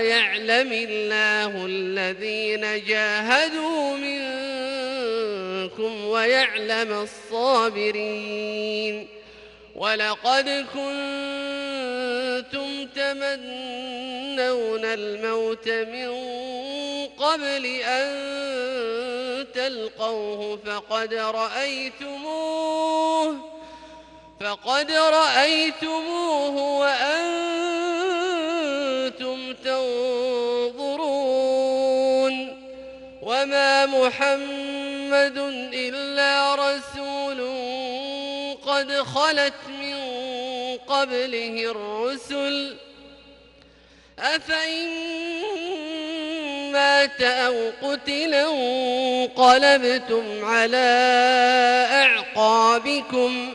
يعلم الله الذين جاهدوا منكم ويعلم الصابرين. ولقد كنتم تمنون الموت من قبل أن تلقوه فقد رأيتموه فقد رأيتموه وأنتم محمد إلا رسول قد خلت من قبله الرسل. أفإن مات أو قتل انقلبتم على أعقابكم.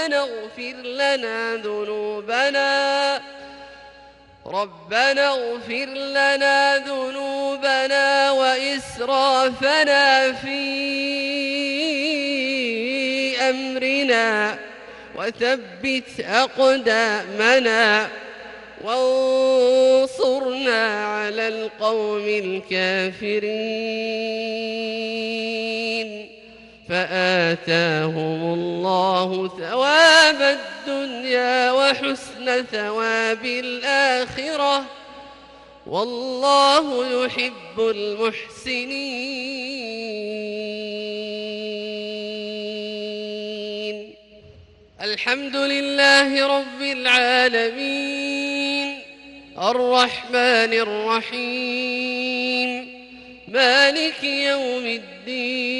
ربنا اغفر لنا ذنوبنا. ربنا اغفر لنا ذنوبنا وإسرافنا في أمرنا. وثبت أقدامنا وانصرنا على القوم الكافرين. فآتاهم الله ثواب الدنيا وحسن ثواب الآخرة. والله يحب المحسنين. الحمد لله رب العالمين. الرحمن الرحيم. مالك يوم الدين.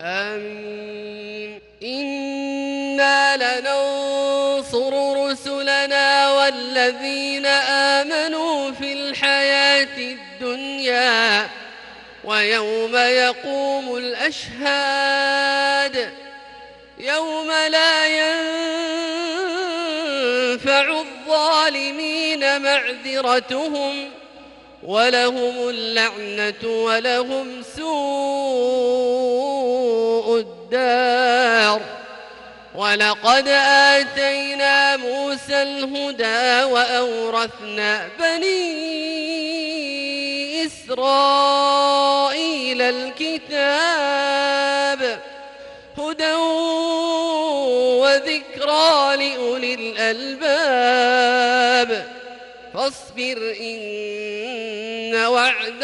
آمين. إنا لننصر رسلنا والذين آمنوا في الحياة الدنيا ويوم يقوم الأشهاد. يوم لا ينفع الظالمين معذرتهم ولهم اللعنة ولهم سوء الدار. ولقد آتينا موسى الهدى وأورثنا بني إسرائيل الكتاب هدى وذكرى لأولي الألباب. فاصبر إن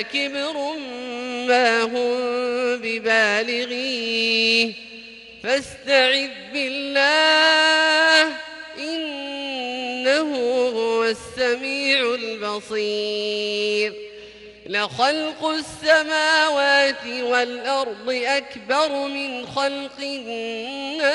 كبر ما هم ببالغيه. فاستعذ بالله إنه هو السميع البصير. لخلق السماوات والأرض أكبر من خلق الناس.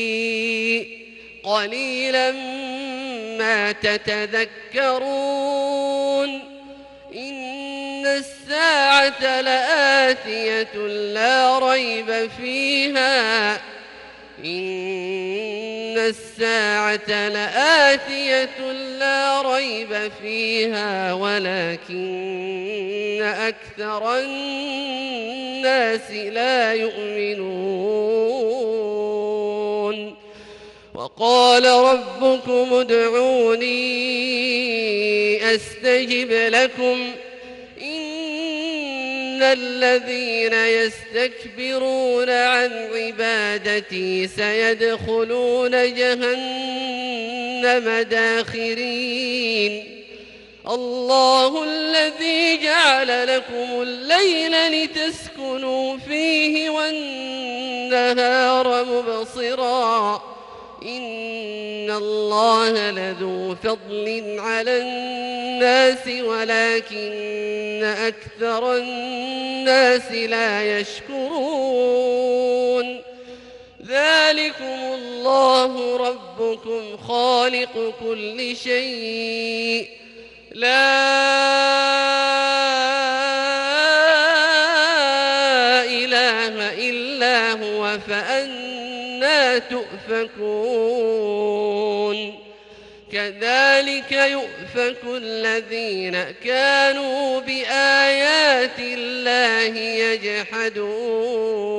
قليلا ما تتذكرون إن الساعة لآتية لا ريب فيها إن الساعة لآتية لا ريب فيها ولكن أكثر الناس لا يؤمنون وقال ربكم ادعوني أستجب لكم. إن الذين يستكبرون عن عبادتي سيدخلون جهنم داخرين. الله الذي جعل لكم الليل لتسكنوا فيه والنهار مبصراً. إن الله لذو فضل على الناس ولكن أكثر الناس لا يشكرون ذلكم الله ربكم خالق كل شيء لا إله إلا هو تؤفكون. كذلك يؤفك الذين كانوا بآيات الله يجحدون.